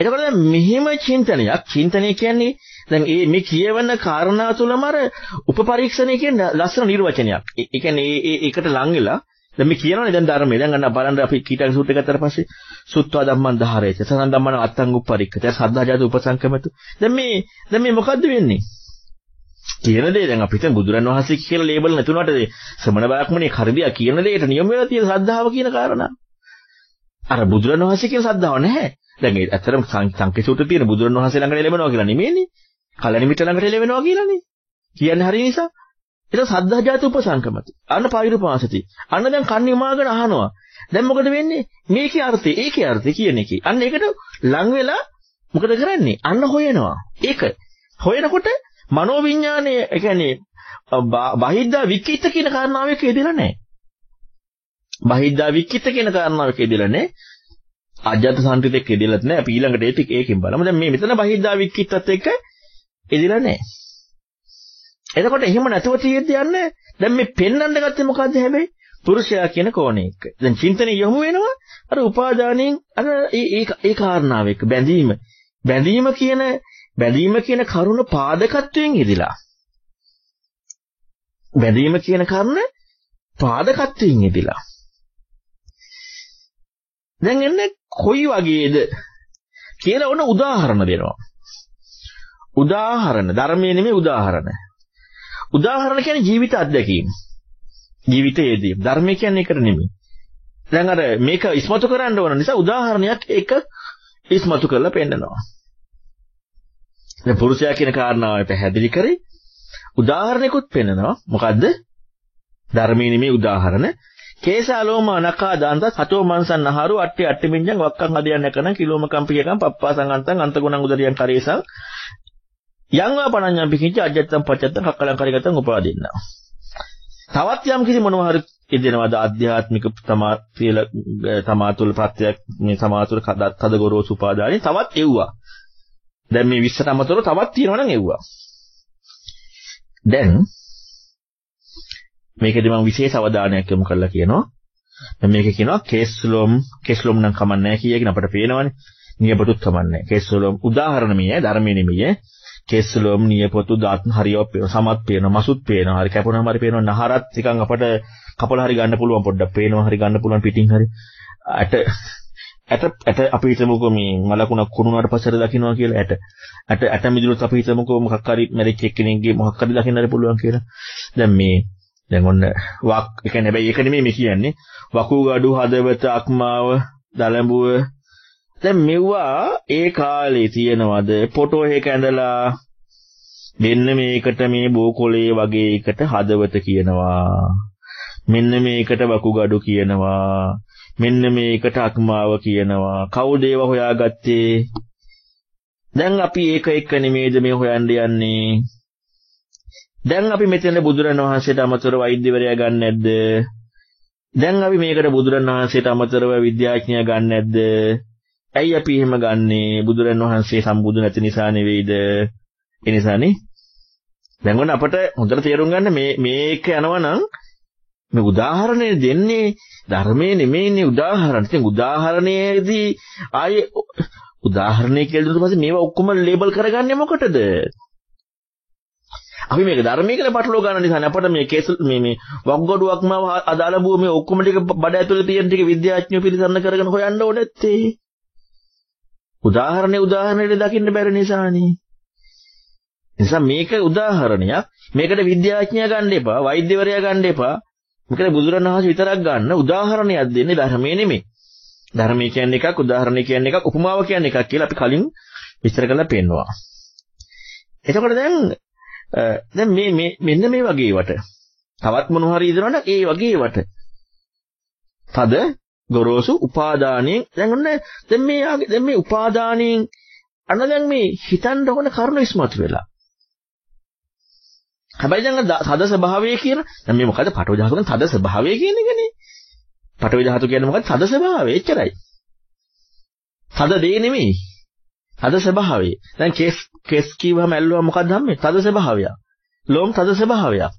එතකොට දැන් මෙහෙම චින්තනයක් චින්තනය කියන්නේ දැන් මේ මේ කියවන කාරණා තුලම අර උපපරීක්ෂණය කියන ලස්සන නිර්වචනයක්. ඒ කියන්නේ ඒ ඒකට ලං වෙලා දැන් මේ කියනවනේ දැන් ධර්මයේ. දැන් අන්න බලන්න අපි කීටක සූත්‍රය ගත්තාට පස්සේ සුත්වා ධම්මං ධාරේච සසන් ධම්මන අත්තං උප්පරික්කත සද්ධාජාත උපසංකමතු. දැන් මේ දැන් මේ මොකද්ද වෙන්නේ? කියන දේ දැන් අපිට බුදුරන් වහන්සේ කියලා ලේබල් නැතුණාට සමන බාක්මනේ කරදියා කියන දෙයට නියම වෙලා තියෙන ශ්‍රද්ධාව කියන කාරණා. අර බුදුරන් වහන්සේ කියන ශ්‍රද්ධාව නැහැ. දැන් ඒ ඇත්තටම සංකේ සූත්‍රයේ තියෙන බුදුරන් වහන්සේ ළඟට ලැබෙනවා කියලා නෙමෙයිනේ කලණිමිට ළඟට ලැබෙනවා කියලානේ කියන්නේ හරි නිසා ඒක සද්ධාජාත උපසංකමති. අන්න පෛරුපාසති. අන්න දැන් කන් නිමාගෙන අහනවා. දැන් මොකද වෙන්නේ? මේකේ අර්ථය, ඒකේ අර්ථය කියන එකේ. අන්න ඒකට ලං වෙලා මොකද කරන්නේ? අන්න හොයනවා. ඒක. හොයනකොට මනෝවිඤ්ඤාණය, ඒ කියන්නේ බහිද්දා විකිත කියන කාරණාවක යෙදෙලා නැහැ. බහිද්දා විකිත කියන කාරණාවක යෙදෙලා නැහැ. අජාත සම්පිතෙක් යෙදෙලත් නැහැ. අපි ඊළඟට ඒක ඒකෙන් බලමු. දැන් මේ මෙතන බහිද්දා විකිතත් එක්ක යෙදෙලා නැහැ. එතකොට එහෙම නැතුව තියෙද්දි යන්නේ දැන් මේ පෙන්වන්න ගත්තේ මොකද්ද හැබැයි පුරුෂයා කියන කෝණේ එක්ක. දැන් චින්තනේ යොමු වෙනවා අර උපාදානයෙන් අර ඒ ඒ කාරණාව එක්ක බැඳීම. බැඳීම කියන බැඳීම කියන කරුණ පාදකත්වයෙන් ඉදිලා. බැඳීම කියන කරුණ පාදකත්වයෙන් ඉදිලා. දැන් එන්නේ කොයි වගේද කියලා ඔන්න උදාහරණ දෙනවා. උදාහරණ ධර්මයේ නෙමෙයි උදාහරණ. උදාහරණ කියන්නේ ජීවිත අත්දැකීම්. ජීවිතයේදී ධර්මය කියන්නේ ඒකට නෙමෙයි. දැන් අර මේක ඉස්මතු කරන්න ඕන නිසා උදාහරණයක් එක ඉස්මතු කරලා පෙන්නනවා. දැන් පුරුෂයා කියන කාරණාව පැහැදිලි කරේ උදාහරණයකුත් පෙන්නනවා. මොකද්ද? ධර්මයේ නෙමෙයි උදාහරණ. කේසාලෝම අනකා දාන්ත සතෝ මන්සන් අහරු අට්ටි අට්ටි මින්ජන් වක්කන් අදියන්න කරන කිලෝම කම්පියකම් පප්පාසං අන්තං අන්තගුණං උදරියන් කරේසං යංවා පණඤ්ඤම් පිකිච්ච අජත්තම් පච්චත්තම් කක්කලං කරගතන් උපාදින්න. තවත් යම් කිසි මොනවා හරි ඉදෙනවද ආධ්‍යාත්මික තමා කියලා තමා තුළ ප්‍රත්‍යක් මේ තමා තුළ කද ගොරෝසු උපාදානේ තවත් එව්වා. දැන් මේ 20ට අමතරව තවත් තියෙනවා නම් එව්වා. දැන් මේකදී මම විශේෂ අවධානයක් යොමු කරලා කියනවා. දැන් මේක කියනවා කේස්ලොම් කේස්ලොම් නම් කමන්නේ කියලාගෙන අපිට පේනවනේ. නියපොතුත් කමන්නේ. කේස්ලොම් උදාහරණ මේ ධර්මයේ නෙමෙයි. කෙස්ලොම් නියපොතු දාත් හරියව පේනවා සමත් පේනවා මසුත් පේනවා හරි කැපුණාම හරි පේනවා නහරත් නිකන් අපට කපල හරි ගන්න පුළුවන් පොඩ්ඩක් පේනවා හරි ගන්න පුළුවන් පිටින් හරි ඇට ඇට ඇට අපි හිතමුකෝ මේ මලකුණක් කුණුනාට පස්සට දකින්නවා කියලා ඇට ඇට ඇට මිදුලුත් අපි හිතමුකෝ මොකක් හරි මැරිච් එක්කෙනෙක්ගේ මොකක් හරි දකින්න හරි පුළුවන් කියලා දැන් මේ දැන් ඔන්න වක් ඒ කියන්නේ හැබැයි ඒක නෙමෙයි මේ කියන්නේ. වකුගඩු හදවත අක්මාව දලඹුව. දැන් මෙව්වා ඒ කාලේ තියෙනවද? ෆොටෝ එක ඇඳලා මෙන්න මේකට මේ බෝකොලේ වගේ එකට හදවත කියනවා. මෙන්න මේකට වකුගඩු කියනවා. මෙන්න මේකට අක්මාව කියනවා. කවුද ඒව හොයාගත්තේ? දැන් අපි ඒක එක්ක නෙමේද මේ හොයන්න යන්නේ? දැන් අපි මෙතන බුදුරණවහන්සේට අමතරව වෛද්‍යවරයා ගන්න නැද්ද දැන් අපි මේකට බුදුරණවහන්සේට අමතරව විද්‍යාඥයා ගන්න නැද්ද ඇයි අපි එහෙම ගන්නෙ? බුදුරන් වහන්සේ සම්බුදු නැති නිසා නෙවෙයිද? ඒ නිසානේ. දැන් ඔන්න අපට හොඳට තේරුම් ගන්න මේ මේක යනවා නම් මේ උදාහරණය දෙන්නේ ධර්මයේ නෙමෙයිනේ උදාහරණ. ඉතින් උදාහරණයේදී ආයේ උදාහරණය කියලා දුන්නාට පස්සේ මේවා ඔක්කොම ලේබල් කරගන්නේ මොකටද? අපි මේක ධර්මයේ කියලා පටලවා ගන්න නිසා අපට මේ කේස් මේ මේ වක්ගොඩුවක්ම අදාළ භූමිය මේ ඔක්කොම ටික බඩ ඇතුලේ තියෙන ටික විද්‍යාඥයෝ පිළිසන්න කරගෙන හොයන්න ඕනේ නැත්තේ. උදාහරණේ උදාහරණයට දකින්න බැරි නිසානේ. නිසා මේක උදාහරණයක්. මේකට විද්‍යාඥයා ගන්න එපා, වෛද්‍යවරයා ගන්න එපා. මේකට බුදුරණවහන්සේ විතරක් ගන්න උදාහරණයක් දෙන්නේ ධර්මයේ නෙමෙයි. ධර්මයේ කියන්නේ එකක්, උදාහරණය කියන්නේ එකක්, උපමාව කියන්නේ එකක් කියලා අපි කලින් විස්තර කරලා පෙන්නවා. එතකොට දැන් දැන් මේ මේ මෙන්න මේ වගේ වට තවත් මොන හරි ඉදනවනම් ඒ වගේ වට තද ගොරෝසු උපාදානයෙන් දැන් ඔන්න දැන් මේ දැන් මේ උපාදානයෙන් අන්න දැන් මේ හිතන්න ඕන කරුණ ඉස්මතු වෙලා. හැබැයි දැන් තද ස්වභාවය කියන දැන් මේ මොකද පටව ධාතුන් තද ස්වභාවය කියන එකනේ. පටව ධාතු කියන්නේ මොකද තද ස්වභාවය එච්චරයි. තද දේ නෙමෙයි. තද ස්වභාවය. දැන් කේස් කේස් කිව්වම ඇල්ලුවා මොකක්ද හම්මේ? තද ස්වභාවය. ලෝම් තද ස්වභාවයක්.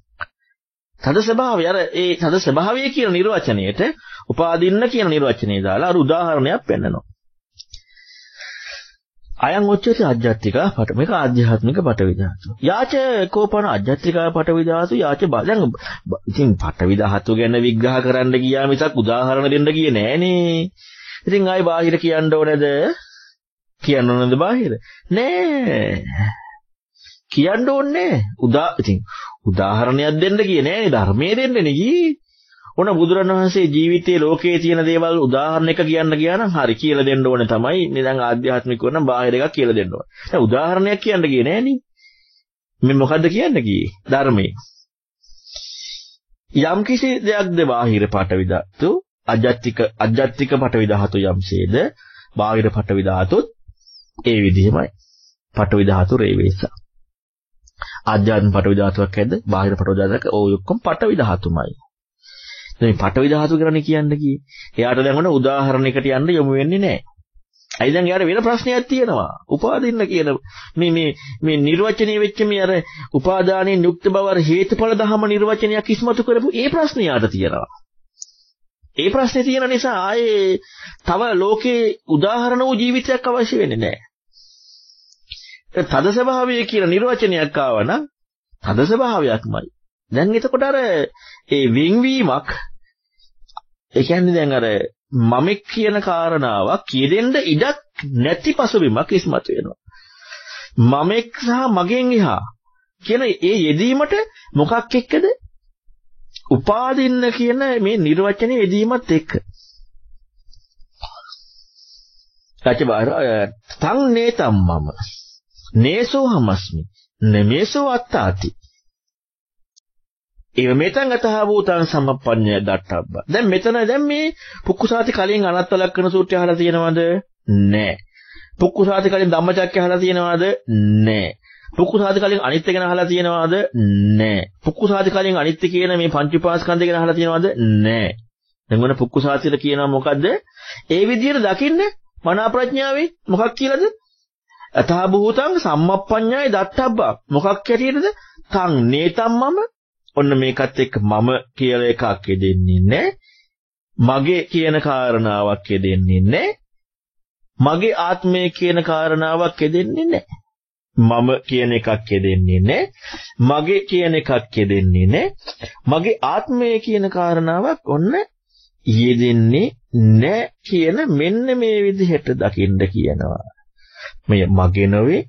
තද ස්වභාවය අර ඒ තද ස්වභාවය කියන නිර්වචනයේට උපාදින්න කියන නිර්වචනය දාලා අර උදාහරණයක් පෙන්නනවා. අයං උච්චති අජ්ජත්තික පට මේක ආධ්‍යාත්මික පටවි ධාතු. යාච කෝපන අජ්ජත්තික පටවි ධාතු යාච දැන් ඉතින් පටවි ධාතු ගැන විග්‍රහ කරන්න ගියා මිසක් උදාහරණ දෙන්න ගියේ නෑනේ. ඉතින් ආයි බාහිර කියන්න ඕනේද? කියන්න ඕනේද බාහිර? නෑ. කියන්න ඕනේ උදා ඉතින් උදාහරණයක් දෙන්න ගියේ නෑනේ ධර්මයේ දෙන්නේ ගියේ. ඔන්න බුදුරණවහන්සේ ජීවිතයේ ලෝකයේ තියෙන දේවල් උදාහරණයක කියන්න ගියා නම් හරි කියලා දෙන්න ඕනේ තමයි. මේ දැන් ආධ්‍යාත්මික වුණා බාහිර එකක් කියලා දෙන්න ඕනේ. දැන් උදාහරණයක් කියන්න ගියේ නෑනේ. මේ මොකද්ද කියන්න ගියේ? ධර්මයේ. යම් කිසි දෙයක්ද බාහිර පටවි ධාතු අජත්තික අජත්තික පටවි ධාතු යම්සේද බාහිර පටවි ධාතුත් ඒ විදිහමයි. පටවි ධාතු රේවේසා. ආධ්‍යාත්මික පටවි ධාතුවක් ඇද්ද? බාහිර පටවි ධාතුවක් ඕයි ඔක්කොම පටවි ධාතුමයි. දැන් මේ පටවි ධාතු ගැන කියන්න කියේ. එයාට දැන් ඔන්න උදාහරණයකට යන්න යොමු වෙන්නේ නැහැ. අයි දැන් යාර වෙන ප්‍රශ්නයක් තියෙනවා. උපාදින්න කියන මේ මේ මේ නිර්වචනීය වෙච්ච මේ අර උපාදානයේ යුක්ත බව අර හේතුඵල ධහම නිර්වචනයක් ඉස්මතු කරපු ඒ ප්‍රශ්නේ යාට තියෙනවා. ඒ ප්‍රශ්නේ තියෙන නිසා ආයේ තව ලෝකේ උදාහරණ වූ ජීවිතයක් අවශ්‍ය වෙන්නේ නැහැ. තද ස්වභාවය කියන නිර්වචනයක් ආවනම් තද ස්වභාවයක්මයි. දැන් එතකොට අර ඒ වෙන්වීමක් ඒ කියන්නේ දැන් අර මමෙක් කියන කාරණාවක් කියෙදෙන්න ඉඩක් නැති පසුබිමක් ඉස්මතු වෙනවා. මමෙක් සහ මගෙන් එහා කියන ඒ යෙදීමට මොකක් එක්කද? උපාදින්න කියන මේ නිර්වචනයේ යෙදීමත් එක්ක. සත්‍යබාර තං නේතම් මම නේසෝ හමස්මි නමේසෝ අත්තාති ඒ මෙතන් අතහ භූතං සම්පප්පඤ්ඤය දට්ඨබ්බ. දැන් මෙතන දැන් මේ පුක්කුසාති කලින් අනත්තලක් කරන සූත්‍රය අහලා තියෙනවද? නැහැ. පුක්කුසාති කලින් ධම්මචක්කය අහලා තියෙනවද? නැහැ. පුක්කුසාති කලින් අනිත්‍ය ගැන අහලා තියෙනවද? නැහැ. පුක්කුසාති කලින් අනිත්‍ය කියන මේ පංච උපාස්කන්ධය ගැන අහලා තියෙනවද? නැහැ. දැන් මොන පුක්කුසාතිල කියනවා මොකද්ද? ඒ විදිහට දකින්න මනා ප්‍රඥාවේ මොකක් කියලාද? අතහ භූතං සම්මප්පඤ්ඤාය දත්තබ්බා. මොකක් ඇටියටද? තං නේතම්මම ඔන්න මේකත් එක්ක මම කියලා එකක් දෙන්නේ නැහැ. මගේ කියන කාරණාවක් දෙන්නේ නැහැ. මගේ ආත්මය කියන කාරණාවක් දෙන්නේ නැහැ. මම කියන එකක් දෙන්නේ නැහැ. මගේ කියන එකක් දෙන්නේ නැහැ. මගේ ආත්මය කියන කාරණාවක් ඔන්න යෙදෙන්නේ නැහැ කියන මෙන්න මේ විදිහට දකින්න කියනවා. මේ මගේ නොවේ,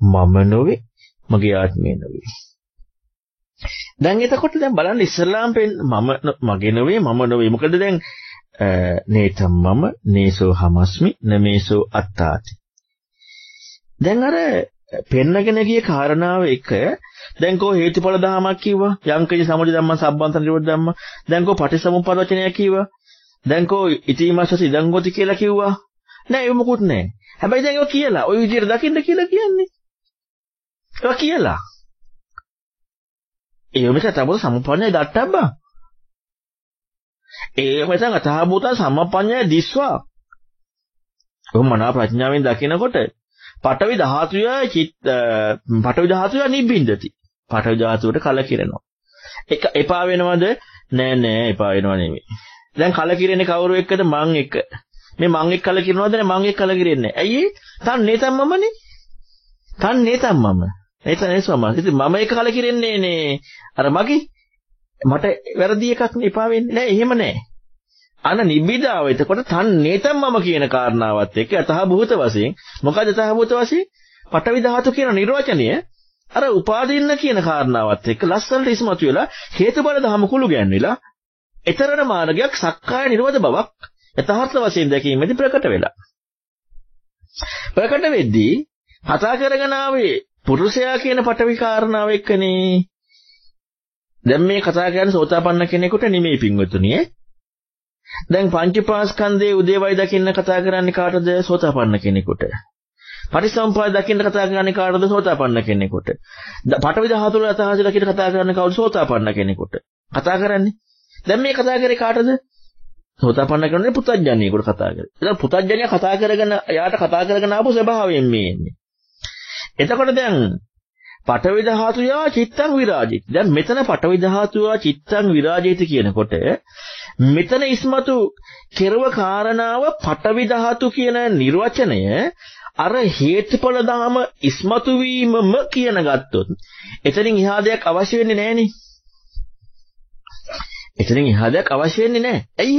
මම නොවේ, මගේ ආත්මය නොවේ. දැන් එතකොට දැන් බලන්න ඉස්සල්ලාම මම මගේ නෙවෙයි මම නෙවෙයි මොකද දැන් නේතම් මම නේසෝ හමස්මි නමේසෝ අත්තාති. දැන් අර පෙන්නගෙන ගිය කාරණාව එක දැන් කෝ හේතුඵල ධමයක් කිව්වා? යංකජ සමුදය ධම්ම සම්බන්ත නිරෝධ ධම්ම. දැන් කෝ පටිසමුප්පාද වචනයක් කිව්වා? දැන් කෝ ඉතිමස්සස ඉදංගොති කියලා කිව්වා? නෑ ඒක මොකුත් නෑ හැබැයි දැන් ඒක කියලා ওই විදිහට දකින්න කියලා කියන්නේ ඒක කියලා ඒවමස තබුත සම්පන්නය දට්ටබ්බා. ඒවමස අතහබුත සම්පන්නය දිස්වා. ඔහොම මනා ප්‍රඥාවෙන් දකිනකොට පඨවි ධාතුය චිත්ත පඨවි ධාතුය නිබ්බින්දති. පඨවි ධාතුවට කලකිරෙනවා. එක එපා වෙනවද? නෑ නෑ එපා වෙනව නෙමෙයි. දැන් කලකිරෙන්නේ කවුරු එක්කද? මං එක්ක. මේ මං එක්ක කලකිරනවද? නෑ මං එක්ක කලකිරෙන්නේ. ඇයි? තන් නේතම්මමනේ. තන් නේතම්මම. එතන එසවම. ඉතින් මම එක කලකිරෙන්නේ නේ. අර මගේ මට වැරදි එකක් එපා වෙන්නේ නැහැ. එහෙම නැහැ. අන නිබ්බිදාව එතකොට තන් නේතම් මම කියන කාරණාවත් එක්ක අතහ භූත වශයෙන් මොකද අතහ භූත වශයෙන් පටවි ධාතු කියන නිර්වචනය අර උපාදින්න කියන කාරණාවත් එක්ක ලස්සනට ඉස්මතු වෙලා හේතුඵල ධම කුළු ගැන්විලා ඊතරණ මාර්ගයක් සක්කාය නිරෝධ බවක් යථාර්ථ වශයෙන් දැකීමේදී ප්‍රකට වෙලා ප්‍රකට වෙද්දී කතා කරගෙන ආවේ පුරුෂයා කියන පටවි කාරණාව එක්කනේ. දැන් මේ කතා කරන්නේ සෝතාපන්න කෙනෙකුට නෙමෙයි පින්වතුනි ඈ. දැන් පංචපාස්කන්ධයේ උදේවයි දකින්න කතා කරන්නේ කාටද? සෝතාපන්න කෙනෙකුට. පරිසම්පාද දකින්න කතා කරන්නේ කාටද? සෝතාපන්න කෙනෙකුට. පටවි ධාතු වල අතහස දකින්න කතා කරන්නේ කවුද? සෝතාපන්න කෙනෙකුට. කතා කරන්නේ. දැන් මේ කතා කරේ කාටද? සෝතාපන්න කෙනෙකුට පුතඥානියෙකුට කතා කරේ. ඒතර පුතඥානිය කතා කරගෙන එයාට කතා කරගෙන ආපු ස්වභාවයෙන් මේ එන්නේ. එතකොට දැන් පඨවි ධාතුයා චිත්තං විරාජිත. දැන් මෙතන පඨවි ධාතුවා චිත්තං විරාජිත කියනකොට මෙතන ඉස්මතු කෙරව කාරණාව පඨවි ධාතු කියන නිර්වචනය අර හේතුඵල ධම ඉස්මතු වීමම කියන ගත්තොත් එතනින් එහා දෙයක් අවශ්‍ය වෙන්නේ නැහනේ. එතනින් එහා දෙයක් අවශ්‍ය වෙන්නේ නැහැ. ඇයි